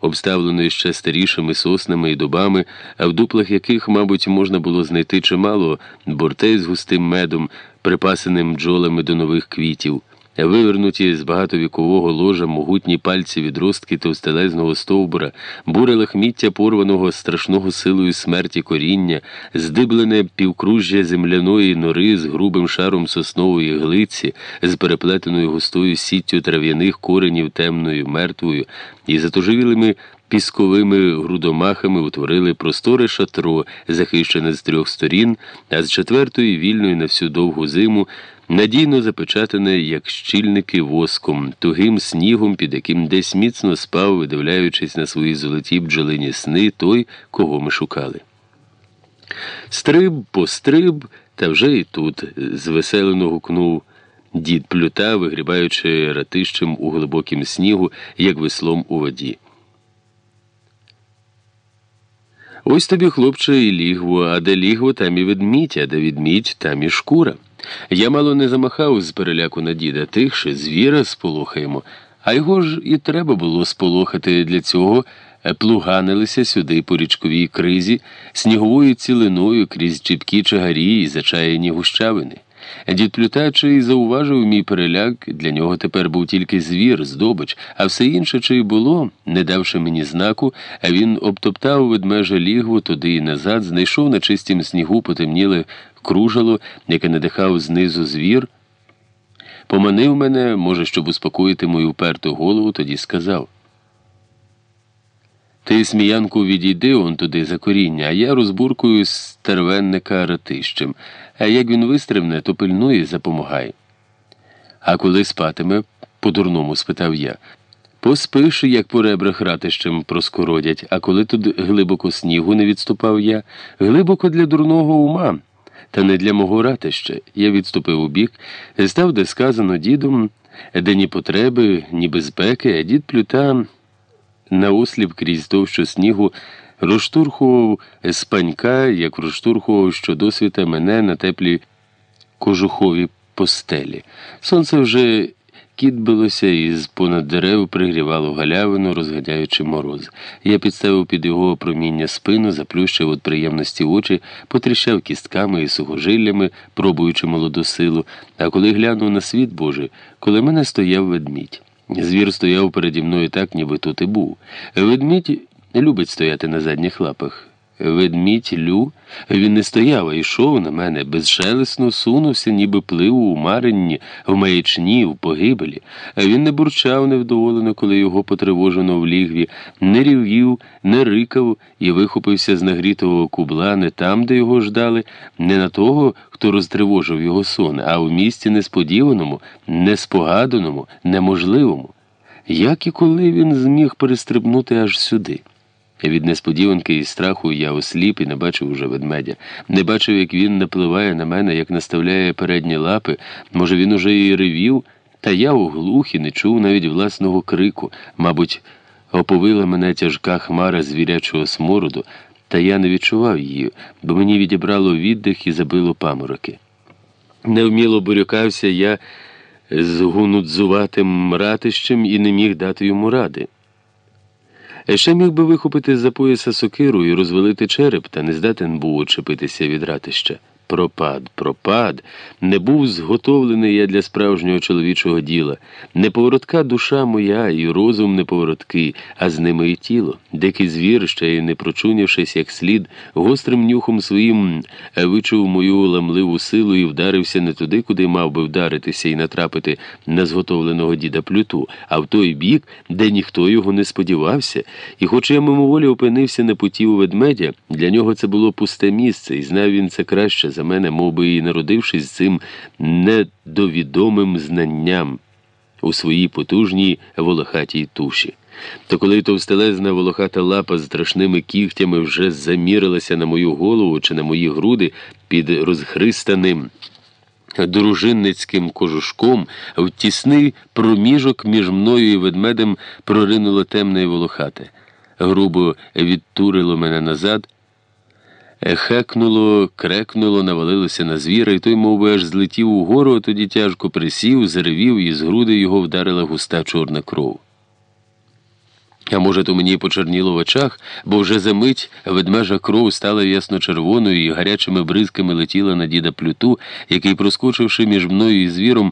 обставленої ще старішими соснами і дубами, а в дуплах яких, мабуть, можна було знайти чимало бортей з густим медом, припасеним бджолами до нових квітів. Вивернуті з багатовікового ложа могутні пальці відростки товстелезного стовбура, буре лахміття порваного страшного силою смерті коріння, здиблене півкружжя земляної нори з грубим шаром соснової глиці, з переплетеною густою сіттю трав'яних коренів темною, мертвою і затуживілими пісковими грудомахами утворили просторе шатро, захищене з трьох сторін, а з четвертої вільної на всю довгу зиму надійно запечатане, як щільники воском, тугим снігом, під яким десь міцно спав, видивляючись на свої золоті бджолині сни той, кого ми шукали. Стриб постриб, та вже і тут звеселено гукнув дід плюта, вигрібаючи ратищем у глибокім снігу, як веслом у воді. Ось тобі, хлопче, і лігво, а де лігво, там і ведмідь, а де відмідь, там і шкура. Я мало не замахав з переляку на діда, тихше, звіра сполохаємо, а його ж і треба було сполохати для цього. Плуганилися сюди по річковій кризі, сніговою цілиною крізь чіпкі чагарі і зачаяні гущавини. Дід плютачий зауважив мій переляк, для нього тепер був тільки звір, здобич, а все інше, чи й було, не давши мені знаку, він обтоптав ведмежа лігву туди і назад, знайшов на чистім снігу потемніле кружало, яке надихав знизу звір. Поманив мене, може, щоб успокоїти мою уперту голову, тоді сказав. Ти, сміянку, відійди он туди за коріння, а я розбуркую стервенника ратищем, а як він вистрибне, то пильнує, запомагай. А коли спатиме? по-дурному спитав я. Поспиш, як по ребрах ратищем проскородять, а коли тут глибоко снігу не відступав я, глибоко для дурного ума, та не для мого ратища. Я відступив у бік, став, де сказано дідом, де ні потреби, ні безпеки, а дід плюта наосліп крізь товщу снігу, розштурхував з панька, як розштурхував щодосвіта мене на теплі кожухові постелі. Сонце вже кітбилося і з понад дерев пригрівало галявину, розгадяючи мороз. Я підставив під його проміння спину, заплющив від приємності очі, потріщав кістками і сухожиллями, пробуючи молоду силу, а коли глянув на світ Божий, коли мене стояв ведмідь. Звір стояв переді мною так, ніби тут і був. Ведмідь любить стояти на задніх лапах. Ведмідь Лю, він не стояв, а йшов на мене, безшелесно сунувся, ніби плив у маренні, в маячні, в погибелі. Він не бурчав невдоволено, коли його потривожено в лігві, не рів'їв, не рикав і вихопився з нагрітого кубла не там, де його ждали, не на того, хто розтривожив його сон, а в місці несподіваному, неспогаданому, неможливому. Як і коли він зміг перестрибнути аж сюди? Від несподіванки і страху я осліп і не бачив уже ведмедя. Не бачив, як він напливає на мене, як наставляє передні лапи. Може, він уже і ревів, та я оглух і не чув навіть власного крику. Мабуть, оповила мене тяжка хмара звірячого смороду, та я не відчував її, бо мені відібрало віддих і забило памороки. Невміло бурюкався я з гунудзуватим ратищем і не міг дати йому ради. Ще міг би вихопити з за пояса сокиру і розвалити череп, та не здатен був очепитися від ратища. Пропад, пропад, не був зготовлений я для справжнього чоловічого діла. Неповоротка душа моя і розум неповоротки, а з ними і тіло. Дикий звір, ще й не прочунявшись як слід, гострим нюхом своїм вичув мою ламливу силу і вдарився не туди, куди мав би вдаритися і натрапити на зготовленого діда плюту, а в той бік, де ніхто його не сподівався. І, хоч я мимоволі опинився на путі у ведмедя, для нього це було пусте місце, і знав він це краще за мене, мов би і народившись цим недовідомим знанням у своїй потужній волохатій туші. То коли товстелезна волохата лапа з страшними кігтями вже замірилася на мою голову чи на мої груди під розхристаним дружинницьким кожушком, в тісний проміжок між мною і ведмедем проринуло темне волохате, грубо відтурило мене назад. Хекнуло, крекнуло, навалилося на звіра, і той, мов би, аж злетів угору, а тоді тяжко присів, заревів, і з груди його вдарила густа чорна кров. А може, то мені почерніло в очах, бо вже за мить ведмежа кров стала ясно-червоною і гарячими бризками летіла на діда плюту, який, проскочивши між мною і звіром,